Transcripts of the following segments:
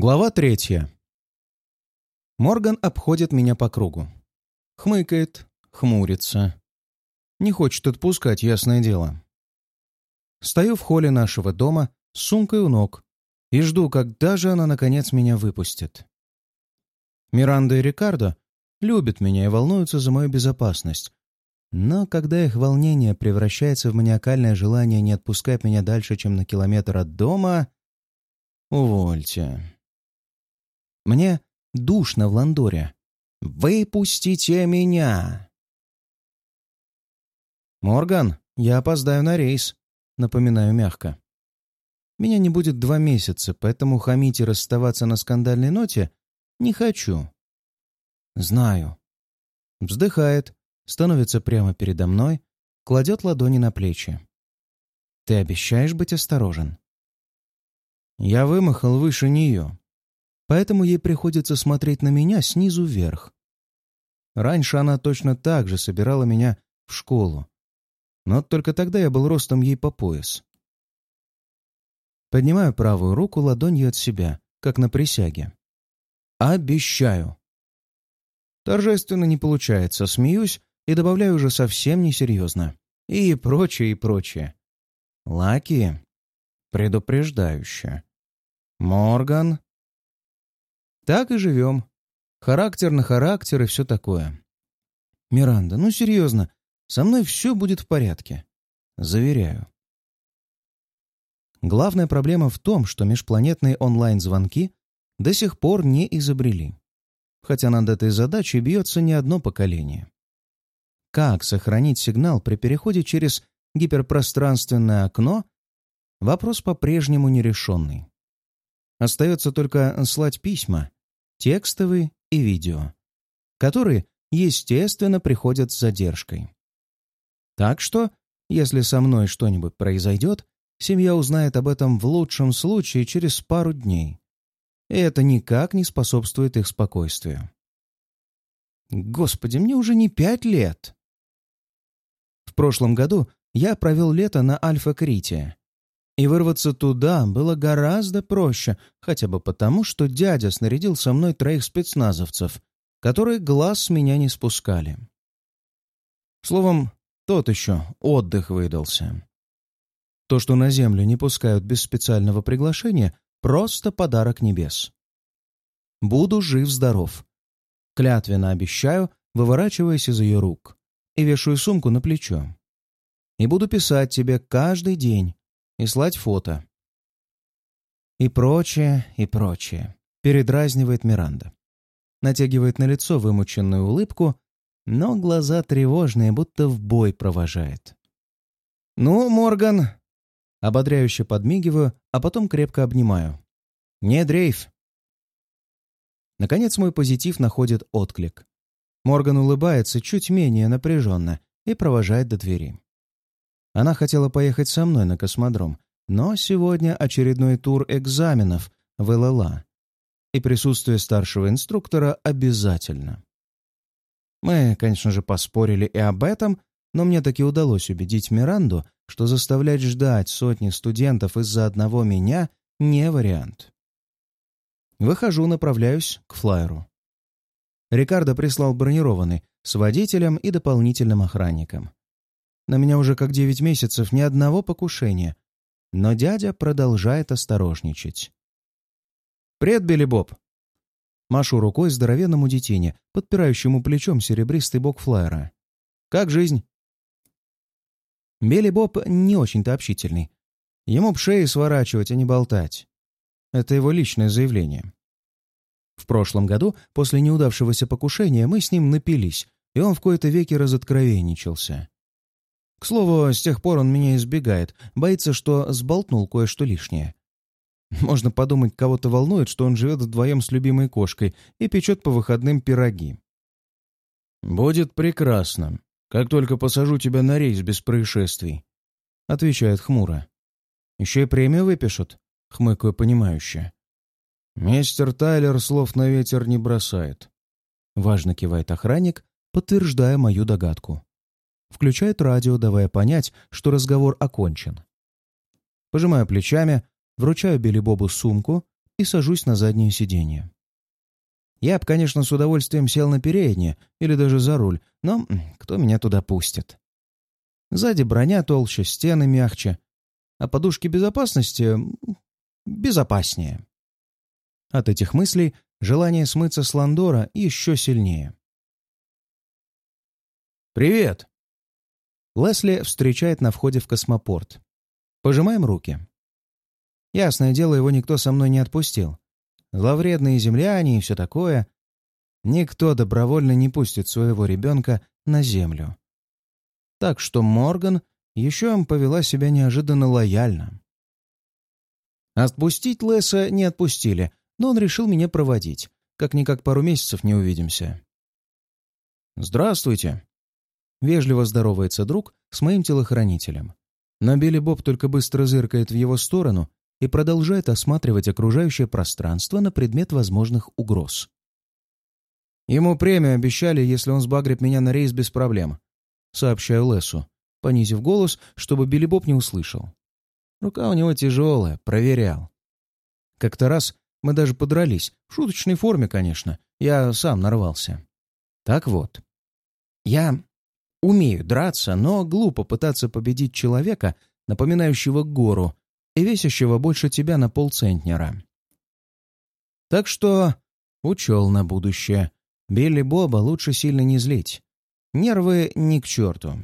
Глава третья. Морган обходит меня по кругу. Хмыкает, хмурится. Не хочет отпускать, ясное дело. Стою в холле нашего дома с сумкой у ног и жду, когда же она, наконец, меня выпустит. Миранда и Рикардо любят меня и волнуются за мою безопасность. Но когда их волнение превращается в маниакальное желание не отпускать меня дальше, чем на километр от дома... Увольте. Мне душно в Ландоре. Выпустите меня! «Морган, я опоздаю на рейс», — напоминаю мягко. «Меня не будет два месяца, поэтому хамить и расставаться на скандальной ноте не хочу». «Знаю». Вздыхает, становится прямо передо мной, кладет ладони на плечи. «Ты обещаешь быть осторожен?» Я вымахал выше нее поэтому ей приходится смотреть на меня снизу вверх. Раньше она точно так же собирала меня в школу, но только тогда я был ростом ей по пояс. Поднимаю правую руку ладонью от себя, как на присяге. «Обещаю!» Торжественно не получается, смеюсь и добавляю уже совсем несерьезно. И прочее, и прочее. Лаки предупреждающе. Морган так и живем. Характер на характер и все такое. Миранда, ну серьезно, со мной все будет в порядке. Заверяю. Главная проблема в том, что межпланетные онлайн-звонки до сих пор не изобрели. Хотя над этой задачей бьется не одно поколение. Как сохранить сигнал при переходе через гиперпространственное окно — вопрос по-прежнему нерешенный. Остается только слать письма текстовые и видео, которые, естественно, приходят с задержкой. Так что, если со мной что-нибудь произойдет, семья узнает об этом в лучшем случае через пару дней. И это никак не способствует их спокойствию. Господи, мне уже не пять лет. В прошлом году я провел лето на Альфа-Крите, и вырваться туда было гораздо проще, хотя бы потому, что дядя снарядил со мной троих спецназовцев, которые глаз с меня не спускали. Словом, тот еще отдых выдался. То, что на землю не пускают без специального приглашения, просто подарок небес. Буду жив-здоров. Клятвенно обещаю, выворачиваясь из ее рук, и вешаю сумку на плечо. И буду писать тебе каждый день, и слать фото. И прочее, и прочее. Передразнивает Миранда. Натягивает на лицо вымученную улыбку, но глаза тревожные, будто в бой провожает. «Ну, Морган!» Ободряюще подмигиваю, а потом крепко обнимаю. «Не дрейф!» Наконец мой позитив находит отклик. Морган улыбается чуть менее напряженно и провожает до двери. Она хотела поехать со мной на космодром, но сегодня очередной тур экзаменов в ЛЛА, и присутствие старшего инструктора обязательно. Мы, конечно же, поспорили и об этом, но мне таки удалось убедить Миранду, что заставлять ждать сотни студентов из-за одного меня не вариант. Выхожу, направляюсь к флайеру. Рикардо прислал бронированный с водителем и дополнительным охранником. На меня уже как девять месяцев ни одного покушения. Но дядя продолжает осторожничать. «Привет, Билли Боб!» Машу рукой здоровенному детине, подпирающему плечом серебристый бок флайера. «Как жизнь?» Билли Боб не очень-то общительный. Ему б шеи сворачивать, а не болтать. Это его личное заявление. В прошлом году, после неудавшегося покушения, мы с ним напились, и он в кои-то веки разоткровенничался. К слову, с тех пор он меня избегает, боится, что сболтнул кое-что лишнее. Можно подумать, кого-то волнует, что он живет вдвоем с любимой кошкой и печет по выходным пироги. «Будет прекрасно, как только посажу тебя на рейс без происшествий», — отвечает хмуро. «Еще и премию выпишут», — хмыкаю понимающе. «Мистер Тайлер слов на ветер не бросает», — важно кивает охранник, подтверждая мою догадку. Включает радио, давая понять, что разговор окончен. Пожимаю плечами, вручаю Билли Бобу сумку, и сажусь на заднее сиденье. Я бы, конечно, с удовольствием сел на переднее или даже за руль, но кто меня туда пустит? Сзади броня толще, стены мягче, а подушки безопасности безопаснее. От этих мыслей желание смыться с Ландора еще сильнее. «Привет!» Лесли встречает на входе в космопорт. Пожимаем руки. Ясное дело, его никто со мной не отпустил. Зловредные земляне и все такое. Никто добровольно не пустит своего ребенка на землю. Так что Морган еще повела себя неожиданно лояльно. Отпустить Леса не отпустили, но он решил меня проводить. Как-никак пару месяцев не увидимся. «Здравствуйте!» Вежливо здоровается друг с моим телохранителем. Но Билли Боб только быстро зыркает в его сторону и продолжает осматривать окружающее пространство на предмет возможных угроз. Ему премию обещали, если он сбагрит меня на рейс без проблем. Сообщаю Лесу, понизив голос, чтобы Билли Боб не услышал. Рука у него тяжелая, проверял. Как-то раз мы даже подрались, в шуточной форме, конечно. Я сам нарвался. Так вот, я Умею драться, но глупо пытаться победить человека, напоминающего гору и весящего больше тебя на полцентнера. Так что учел на будущее. Билли Боба лучше сильно не злить. Нервы ни к черту.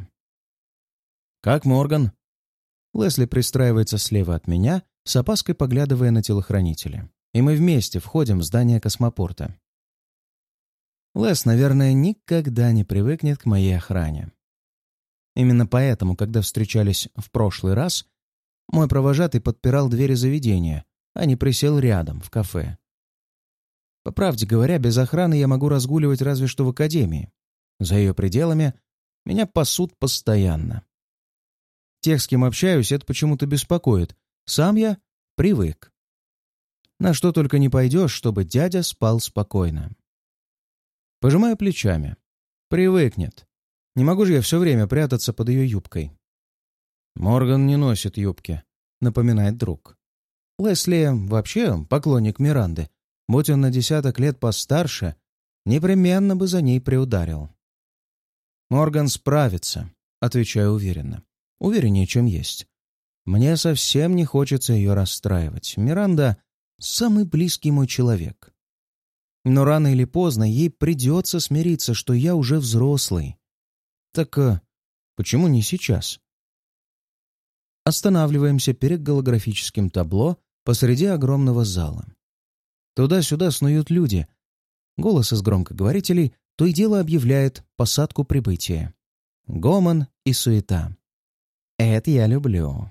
«Как Морган?» Лесли пристраивается слева от меня, с опаской поглядывая на телохранителя. И мы вместе входим в здание космопорта. Лес, наверное, никогда не привыкнет к моей охране. Именно поэтому, когда встречались в прошлый раз, мой провожатый подпирал двери заведения, а не присел рядом, в кафе. По правде говоря, без охраны я могу разгуливать разве что в академии. За ее пределами меня пасут постоянно. Тех, с кем общаюсь, это почему-то беспокоит. Сам я привык. На что только не пойдешь, чтобы дядя спал спокойно. Пожимаю плечами. Привыкнет. Не могу же я все время прятаться под ее юбкой. «Морган не носит юбки», — напоминает друг. Лесли вообще поклонник Миранды. Будь он на десяток лет постарше, непременно бы за ней приударил. «Морган справится», — отвечаю уверенно. Увереннее, чем есть. Мне совсем не хочется ее расстраивать. Миранда — самый близкий мой человек. Но рано или поздно ей придется смириться, что я уже взрослый. Так а, почему не сейчас? Останавливаемся перед голографическим табло посреди огромного зала. Туда-сюда снуют люди. Голос из громкоговорителей то и дело объявляет посадку прибытия. Гомон и суета. Это я люблю.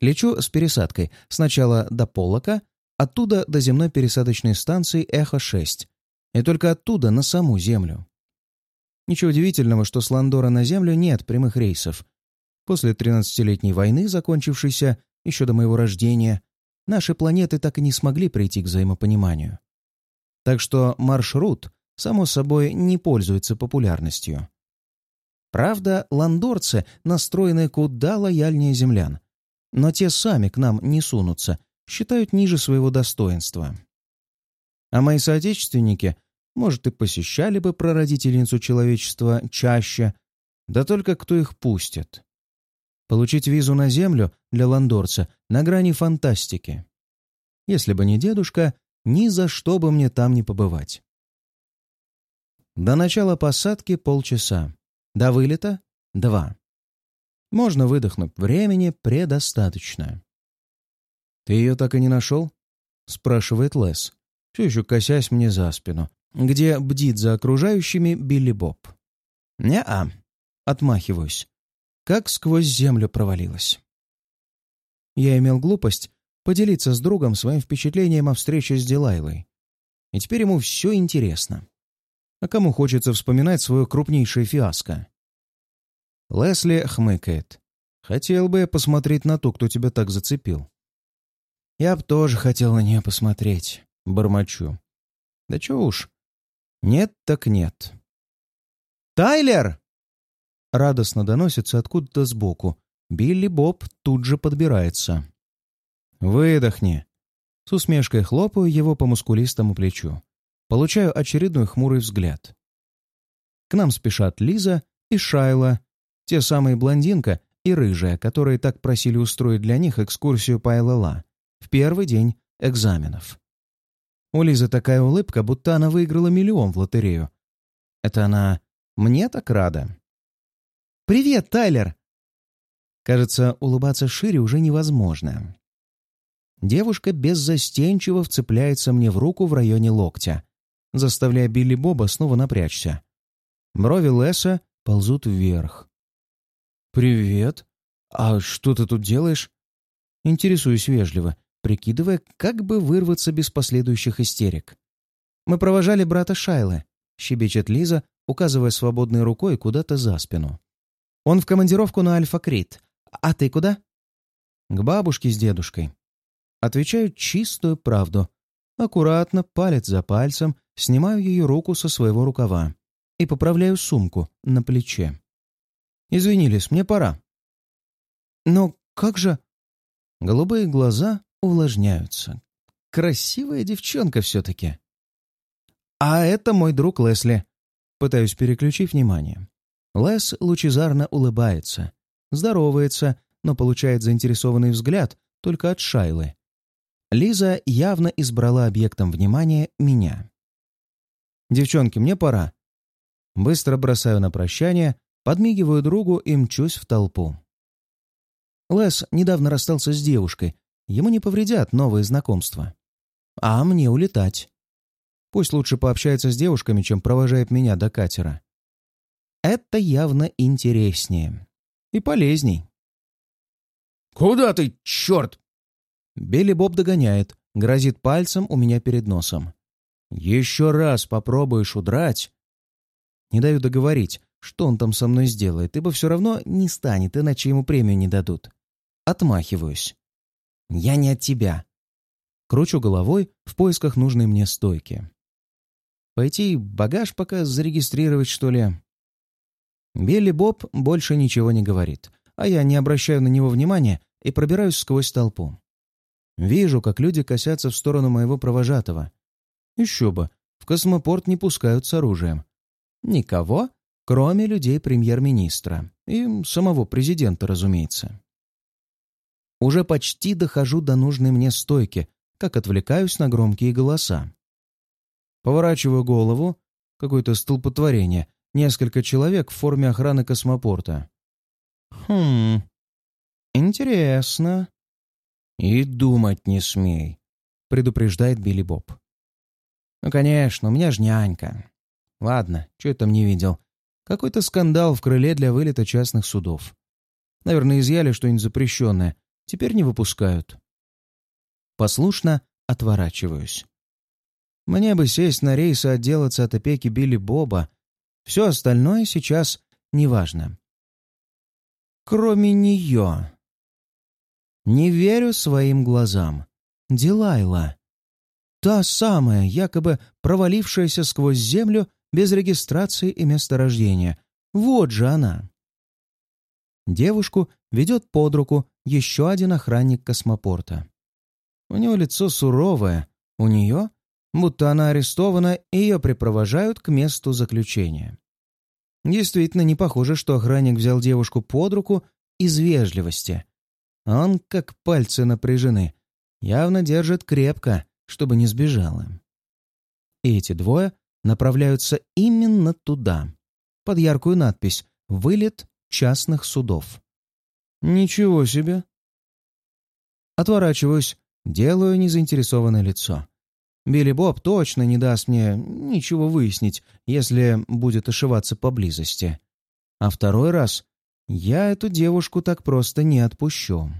Лечу с пересадкой. Сначала до Полока, Оттуда до земной пересадочной станции «Эхо-6», и только оттуда на саму Землю. Ничего удивительного, что с Ландора на Землю нет прямых рейсов. После 13-летней войны, закончившейся еще до моего рождения, наши планеты так и не смогли прийти к взаимопониманию. Так что маршрут, само собой, не пользуется популярностью. Правда, ландорцы настроены куда лояльнее землян, но те сами к нам не сунутся считают ниже своего достоинства. А мои соотечественники, может, и посещали бы прародительницу человечества чаще, да только кто их пустит. Получить визу на Землю для ландорца на грани фантастики. Если бы не дедушка, ни за что бы мне там не побывать. До начала посадки полчаса. До вылета — два. Можно выдохнуть, времени предостаточно. «Ты ее так и не нашел?» — спрашивает Лес, все еще косясь мне за спину, где бдит за окружающими Билли Боб. «Не-а», — отмахиваюсь, как сквозь землю провалилась. Я имел глупость поделиться с другом своим впечатлением о встрече с Дилайлой. И теперь ему все интересно. А кому хочется вспоминать свое крупнейшее фиаско? Лесли хмыкает. «Хотел бы я посмотреть на то, кто тебя так зацепил». Я б тоже хотел на нее посмотреть. Бормочу. Да чё уж. Нет так нет. «Тайлер!» Радостно доносится откуда-то сбоку. Билли Боб тут же подбирается. «Выдохни!» С усмешкой хлопаю его по мускулистому плечу. Получаю очередной хмурый взгляд. К нам спешат Лиза и Шайла, те самые блондинка и рыжая, которые так просили устроить для них экскурсию по ЛЛА в первый день экзаменов. У Лизы такая улыбка, будто она выиграла миллион в лотерею. Это она мне так рада. «Привет, Тайлер!» Кажется, улыбаться шире уже невозможно. Девушка беззастенчиво вцепляется мне в руку в районе локтя, заставляя Билли Боба снова напрячься. Брови Леса ползут вверх. «Привет. А что ты тут делаешь?» Интересуюсь вежливо, прикидывая, как бы вырваться без последующих истерик. «Мы провожали брата Шайлы», — щебечет Лиза, указывая свободной рукой куда-то за спину. «Он в командировку на Альфа-Крит. А ты куда?» «К бабушке с дедушкой». Отвечаю чистую правду. Аккуратно, палец за пальцем, снимаю ее руку со своего рукава и поправляю сумку на плече. Извинились, мне пора». «Но как же...» Голубые глаза увлажняются. Красивая девчонка все-таки. «А это мой друг Лесли». Пытаюсь переключить внимание. Лес лучезарно улыбается, здоровается, но получает заинтересованный взгляд только от Шайлы. Лиза явно избрала объектом внимания меня. «Девчонки, мне пора». Быстро бросаю на прощание, Подмигиваю другу и мчусь в толпу. Лес недавно расстался с девушкой. Ему не повредят новые знакомства. А мне улетать. Пусть лучше пообщается с девушками, чем провожает меня до катера. Это явно интереснее. И полезней. «Куда ты, черт?» Билли Боб догоняет, грозит пальцем у меня перед носом. «Еще раз попробуешь удрать...» Не даю договорить, что он там со мной сделает, ибо все равно не станет, иначе ему премию не дадут. Отмахиваюсь. Я не от тебя. Кручу головой в поисках нужной мне стойки. Пойти багаж пока зарегистрировать, что ли? Билли Боб больше ничего не говорит, а я не обращаю на него внимания и пробираюсь сквозь толпу. Вижу, как люди косятся в сторону моего провожатого. Еще бы, в космопорт не пускают с оружием. Никого кроме людей премьер-министра и самого президента, разумеется. Уже почти дохожу до нужной мне стойки, как отвлекаюсь на громкие голоса. Поворачиваю голову, какое-то столпотворение, несколько человек в форме охраны космопорта. «Хм, интересно». «И думать не смей», — предупреждает Билли Боб. «Ну, конечно, у меня ж нянька. Ладно, что я там не видел. Какой-то скандал в крыле для вылета частных судов. Наверное, изъяли что-нибудь запрещенное. Теперь не выпускают. Послушно отворачиваюсь. Мне бы сесть на рейс и отделаться от опеки Билли Боба. Все остальное сейчас неважно. Кроме нее. Не верю своим глазам. Дилайла. Та самая, якобы провалившаяся сквозь землю без регистрации и места рождения. Вот же она. Девушку ведет под руку еще один охранник космопорта. У него лицо суровое, у нее, будто она арестована, и ее припровожают к месту заключения. Действительно, не похоже, что охранник взял девушку под руку из вежливости. Он, как пальцы напряжены, явно держит крепко, чтобы не сбежала. И эти двое направляются именно туда, под яркую надпись «Вылет частных судов». Ничего себе! Отворачиваюсь, делаю незаинтересованное лицо. Билли Боб точно не даст мне ничего выяснить, если будет ошиваться поблизости. А второй раз я эту девушку так просто не отпущу.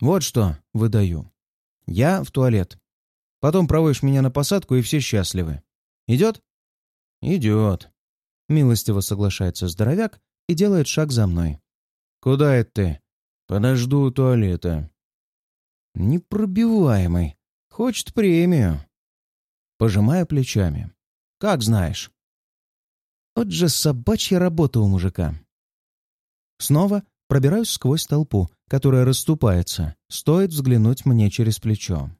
Вот что выдаю. Я в туалет. Потом проводишь меня на посадку, и все счастливы. Идет?» «Идет», — милостиво соглашается здоровяк и делает шаг за мной. «Куда это ты?» «Подожду у туалета». «Непробиваемый. Хочет премию». Пожимая плечами. «Как знаешь». Вот же собачья работа у мужика. Снова Пробираюсь сквозь толпу, которая расступается, стоит взглянуть мне через плечо.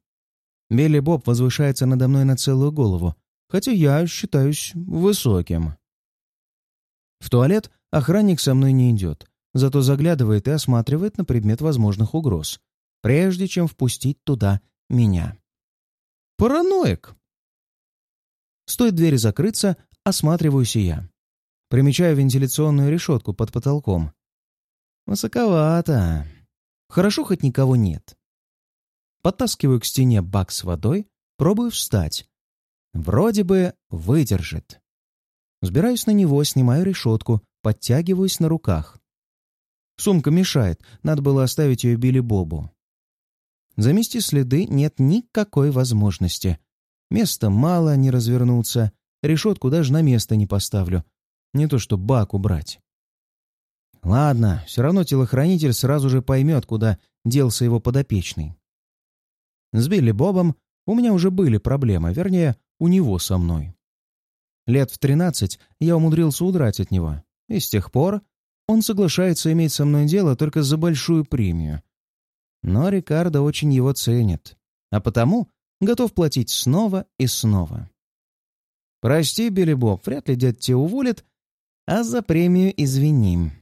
Билли Боб возвышается надо мной на целую голову, хотя я считаюсь высоким. В туалет охранник со мной не идет, зато заглядывает и осматривает на предмет возможных угроз, прежде чем впустить туда меня. Параноик! Стоит двери закрыться, осматриваюсь и я. Примечаю вентиляционную решетку под потолком. Высоковато. Хорошо, хоть никого нет. Подтаскиваю к стене бак с водой, пробую встать. Вроде бы выдержит. Взбираюсь на него, снимаю решетку, подтягиваюсь на руках. Сумка мешает, надо было оставить ее Билли Бобу. Замести следы нет никакой возможности. Места мало, не развернуться, решетку даже на место не поставлю. Не то что бак убрать. Ладно, все равно телохранитель сразу же поймет, куда делся его подопечный. С Билли Бобом у меня уже были проблемы, вернее, у него со мной. Лет в тринадцать я умудрился удрать от него, и с тех пор он соглашается иметь со мной дело только за большую премию. Но Рикардо очень его ценит, а потому готов платить снова и снова. «Прости, Билли Боб, вряд ли дядь тебя уволит, а за премию извиним».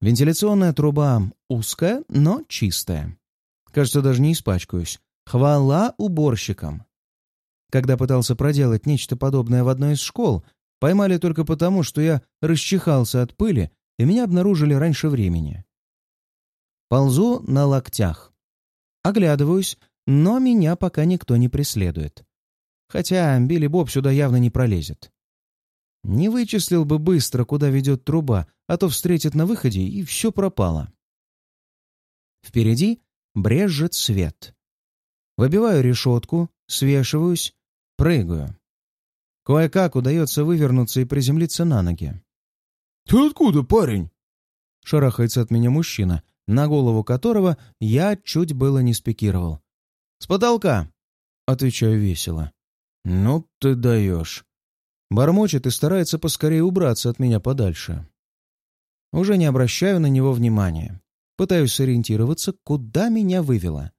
Вентиляционная труба узкая, но чистая. Кажется, даже не испачкаюсь. Хвала уборщикам. Когда пытался проделать нечто подобное в одной из школ, поймали только потому, что я расчихался от пыли, и меня обнаружили раньше времени. Ползу на локтях. Оглядываюсь, но меня пока никто не преследует. Хотя Билли Боб сюда явно не пролезет. Не вычислил бы быстро, куда ведет труба, а то встретит на выходе, и все пропало. Впереди брежет свет. Выбиваю решетку, свешиваюсь, прыгаю. Кое-как удается вывернуться и приземлиться на ноги. «Ты откуда, парень?» Шарахается от меня мужчина, на голову которого я чуть было не спикировал. «С потолка!» — отвечаю весело. «Ну ты даешь!» Бормочет и старается поскорее убраться от меня подальше. Уже не обращаю на него внимания. Пытаюсь сориентироваться, куда меня вывело.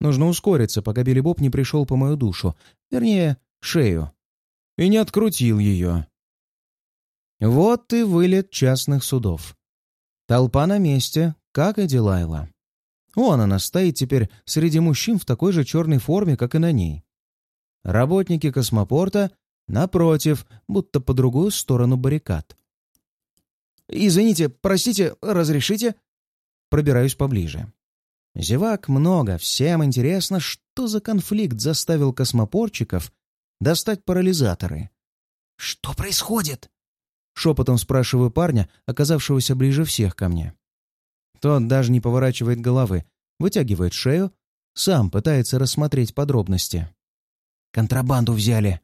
Нужно ускориться, пока Билли Боб не пришел по мою душу. Вернее, шею. И не открутил ее. Вот и вылет частных судов. Толпа на месте, как и Дилайла. Вон она стоит теперь среди мужчин в такой же черной форме, как и на ней. Работники космопорта Напротив, будто по другую сторону баррикад. «Извините, простите, разрешите?» Пробираюсь поближе. Зевак много, всем интересно, что за конфликт заставил космопорчиков достать парализаторы. «Что происходит?» Шепотом спрашиваю парня, оказавшегося ближе всех ко мне. Тот даже не поворачивает головы, вытягивает шею, сам пытается рассмотреть подробности. «Контрабанду взяли»,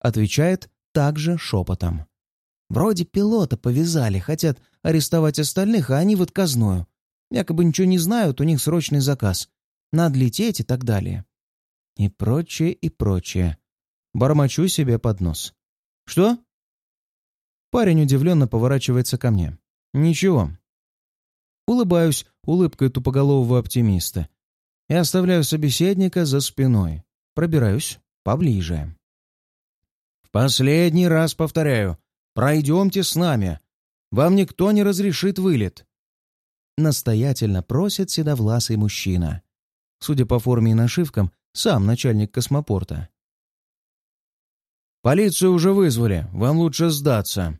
Отвечает также шепотом. Вроде пилота повязали, хотят арестовать остальных, а они в отказную. Якобы ничего не знают, у них срочный заказ. Надо лететь и так далее. И прочее, и прочее. Бормочу себе под нос. «Что?» Парень удивленно поворачивается ко мне. «Ничего». Улыбаюсь улыбкой тупоголового оптимиста и оставляю собеседника за спиной. Пробираюсь поближе. «Последний раз повторяю, пройдемте с нами. Вам никто не разрешит вылет». Настоятельно просит седовласый мужчина. Судя по форме и нашивкам, сам начальник космопорта. «Полицию уже вызвали, вам лучше сдаться».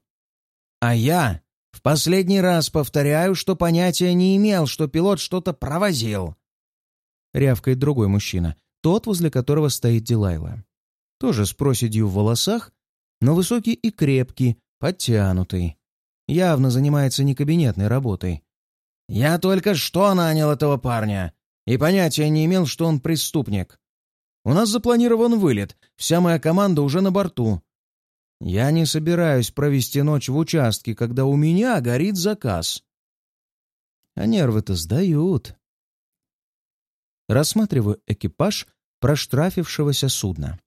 «А я в последний раз повторяю, что понятия не имел, что пилот что-то провозил». Рявкает другой мужчина, тот, возле которого стоит Дилайла тоже с проседью в волосах, но высокий и крепкий, подтянутый. Явно занимается не кабинетной работой. «Я только что нанял этого парня и понятия не имел, что он преступник. У нас запланирован вылет, вся моя команда уже на борту. Я не собираюсь провести ночь в участке, когда у меня горит заказ». А нервы-то сдают. Рассматриваю экипаж проштрафившегося судна.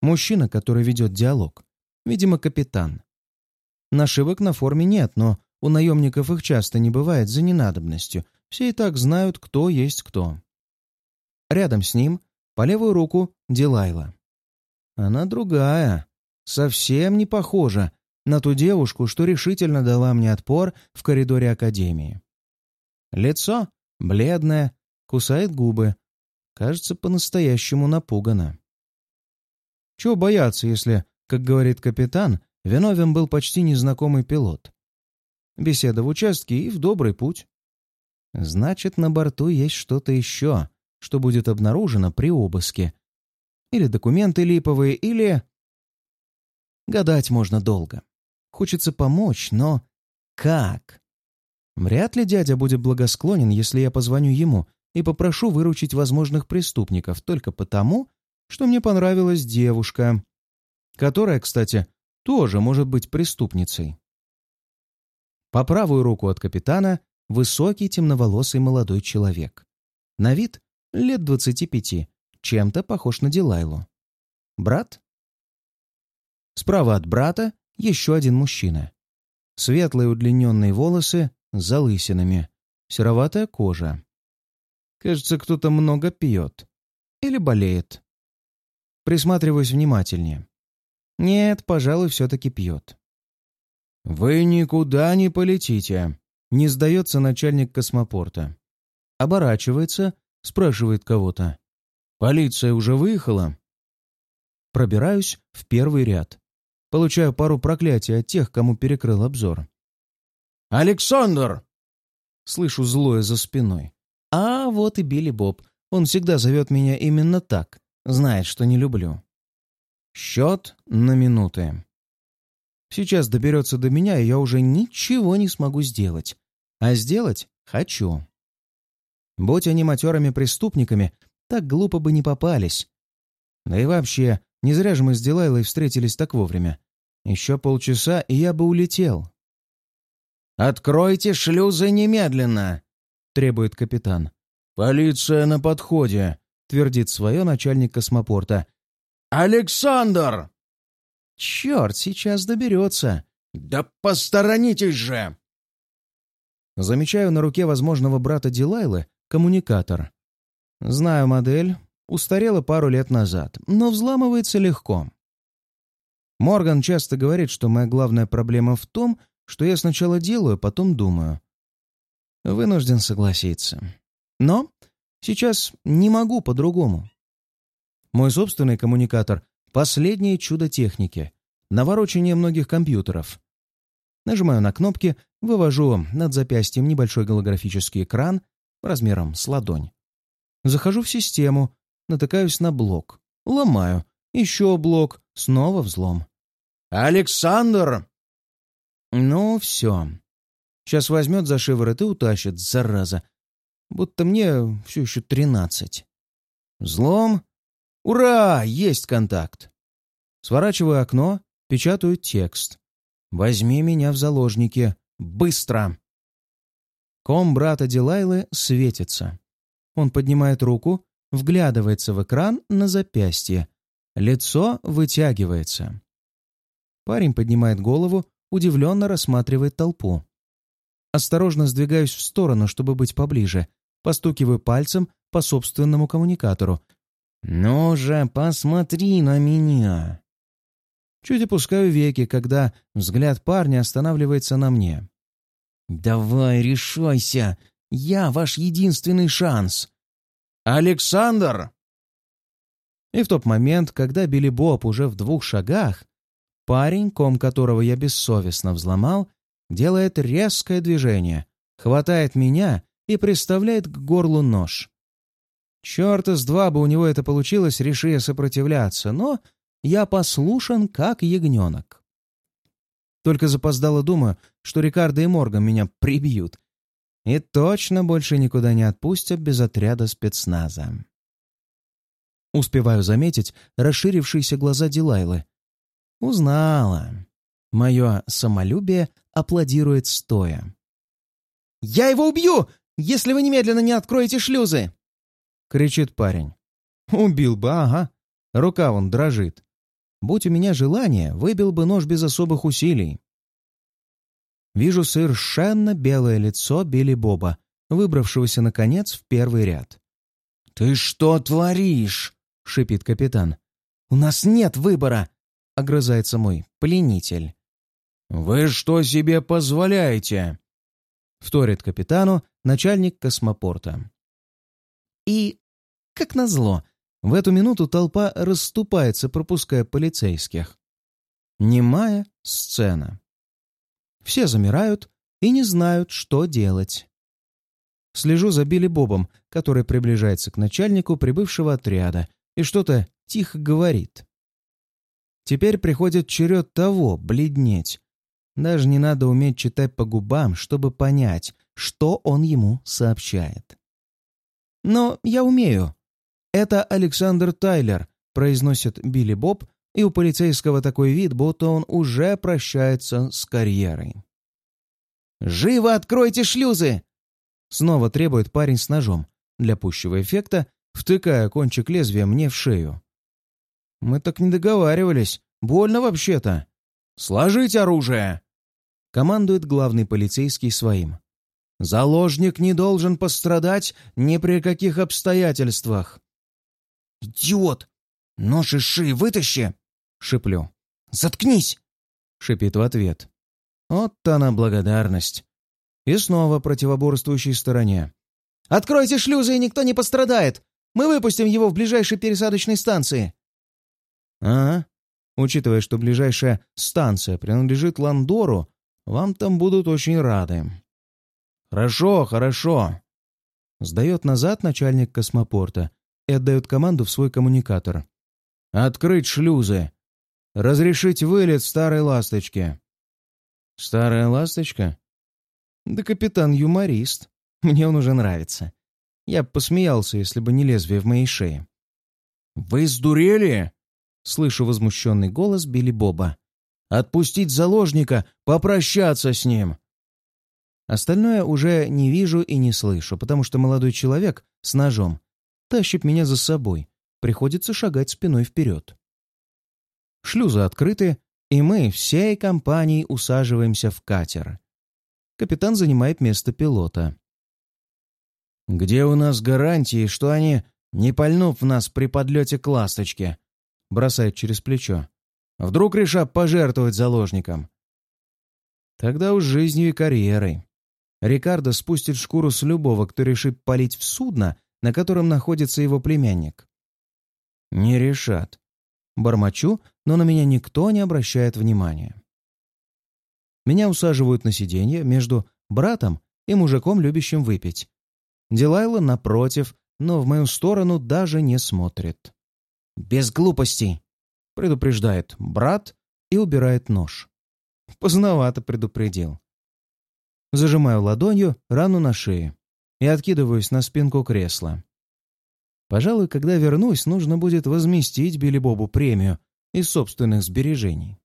Мужчина, который ведет диалог. Видимо, капитан. Нашивок на форме нет, но У наемников их часто не бывает за ненадобностью. Все и так знают, кто есть кто. Рядом с ним, по левую руку, Дилайла. Она другая, совсем не похожа на ту девушку, что решительно дала мне отпор в коридоре Академии. Лицо бледное, кусает губы. Кажется, по-настоящему напугана. Чего бояться, если, как говорит капитан, виновен был почти незнакомый пилот? Беседа в участке и в добрый путь. Значит, на борту есть что-то еще, что будет обнаружено при обыске. Или документы липовые, или... Гадать можно долго. Хочется помочь, но как? Вряд ли дядя будет благосклонен, если я позвоню ему и попрошу выручить возможных преступников только потому, что мне понравилась девушка, которая, кстати, тоже может быть преступницей. По правую руку от капитана высокий темноволосый молодой человек. На вид лет двадцати пяти, чем-то похож на Дилайлу. Брат? Справа от брата еще один мужчина. Светлые удлиненные волосы с залысинами, сероватая кожа. Кажется, кто-то много пьет. Или болеет. Присматриваюсь внимательнее. Нет, пожалуй, все-таки пьет. «Вы никуда не полетите», — не сдается начальник космопорта. Оборачивается, спрашивает кого-то. «Полиция уже выехала?» Пробираюсь в первый ряд. Получаю пару проклятий от тех, кому перекрыл обзор. «Александр!» Слышу злое за спиной. А вот и Билли Боб. Он всегда зовет меня именно так. Знает, что не люблю. Счет на минуты. Сейчас доберется до меня, и я уже ничего не смогу сделать. А сделать хочу. Будь они матерыми преступниками, так глупо бы не попались. Да и вообще, не зря же мы с Дилайлой встретились так вовремя. Еще полчаса, и я бы улетел. «Откройте шлюзы немедленно!» — требует капитан. «Полиция на подходе!» — твердит свое начальник космопорта. «Александр!» «Черт, сейчас доберется!» «Да посторонитесь же!» Замечаю на руке возможного брата Дилайлы коммуникатор. Знаю модель, устарела пару лет назад, но взламывается легко. Морган часто говорит, что моя главная проблема в том, что я сначала делаю, потом думаю. Вынужден согласиться. Но сейчас не могу по-другому. Мой собственный коммуникатор — последнее чудо техники, наворочение многих компьютеров. Нажимаю на кнопки, вывожу над запястьем небольшой голографический экран размером с ладонь. Захожу в систему, натыкаюсь на блок, ломаю, еще блок, снова взлом. «Александр!» Ну, все. Сейчас возьмет за шиворот и утащит, зараза. Будто мне все еще тринадцать. Взлом. Ура! Есть контакт. Сворачиваю окно, печатаю текст. «Возьми меня в заложники. Быстро!» Ком брата Дилайлы светится. Он поднимает руку, вглядывается в экран на запястье. Лицо вытягивается. Парень поднимает голову, удивленно рассматривает толпу. Осторожно сдвигаюсь в сторону, чтобы быть поближе. Постукиваю пальцем по собственному коммуникатору. «Ну же, посмотри на меня!» Чуть опускаю веки, когда взгляд парня останавливается на мне. «Давай, решайся! Я ваш единственный шанс!» «Александр!» И в тот момент, когда Билли Боб уже в двух шагах, парень, ком которого я бессовестно взломал, делает резкое движение, хватает меня и приставляет к горлу нож. Черт из два бы у него это получилось, реши сопротивляться, но я послушан, как ягненок. Только запоздало думаю, что Рикардо и Морган меня прибьют. И точно больше никуда не отпустят без отряда спецназа. Успеваю заметить расширившиеся глаза Дилайлы. Узнала. Мое самолюбие аплодирует стоя. «Я его убью, если вы немедленно не откроете шлюзы!» — кричит парень. «Убил бы, ага. Рука вон дрожит. Будь у меня желание, выбил бы нож без особых усилий». вижу совершенно белое лицо Билли Боба, выбравшегося, наконец, в первый ряд. «Ты что творишь?» — шипит капитан. «У нас нет выбора!» — огрызается мой пленитель. «Вы что себе позволяете?» — вторит капитану начальник космопорта. И, как назло, в эту минуту толпа расступается, пропуская полицейских. Немая сцена. Все замирают и не знают, что делать. Слежу за Билли Бобом, который приближается к начальнику прибывшего отряда и что-то тихо говорит. Теперь приходит черед того бледнеть. Даже не надо уметь читать по губам, чтобы понять, что он ему сообщает. Но я умею. Это Александр Тайлер, произносит Билли Боб, и у полицейского такой вид, будто он уже прощается с карьерой. «Живо откройте шлюзы!» Снова требует парень с ножом, для пущего эффекта, втыкая кончик лезвия мне в шею. «Мы так не договаривались. Больно вообще-то». «Сложить оружие!» Командует главный полицейский своим. «Заложник не должен пострадать ни при каких обстоятельствах». «Идиот! Нож из шеи вытащи!» — шиплю. «Заткнись!» — шипит в ответ. Вот она благодарность. И снова противоборствующей стороне. «Откройте шлюзы, и никто не пострадает! Мы выпустим его в ближайшей пересадочной станции!» «Ага. Учитывая, что ближайшая станция принадлежит Ландору, вам там будут очень рады». «Хорошо, хорошо», — сдает назад начальник космопорта и отдает команду в свой коммуникатор. «Открыть шлюзы! Разрешить вылет старой ласточки!» «Старая ласточка?» Да капитан юморист. Мне он уже нравится. Я бы посмеялся, если бы не лезвие в моей шее. «Вы сдурели?» Слышу возмущенный голос Билли Боба. «Отпустить заложника, попрощаться с ним!» Остальное уже не вижу и не слышу, потому что молодой человек с ножом тащит меня за собой. Приходится шагать спиной вперед. Шлюзы открыты, и мы всей компанией усаживаемся в катер капитан занимает место пилота. «Где у нас гарантии, что они, не пальнув в нас при подлете к ласточке?» бросает через плечо. «Вдруг решат пожертвовать заложником?» «Тогда уж жизнью и карьерой. Рикардо спустит шкуру с любого, кто решит палить в судно, на котором находится его племянник». «Не решат». Бормочу, но на меня никто не обращает внимания. Меня усаживают на сиденье между братом и мужиком, любящим выпить. Дилайла напротив, но в мою сторону даже не смотрит. «Без глупостей!» — предупреждает брат и убирает нож. Поздновато предупредил. Зажимаю ладонью рану на шее и откидываюсь на спинку кресла. Пожалуй, когда вернусь, нужно будет возместить Билли Бобу премию из собственных сбережений.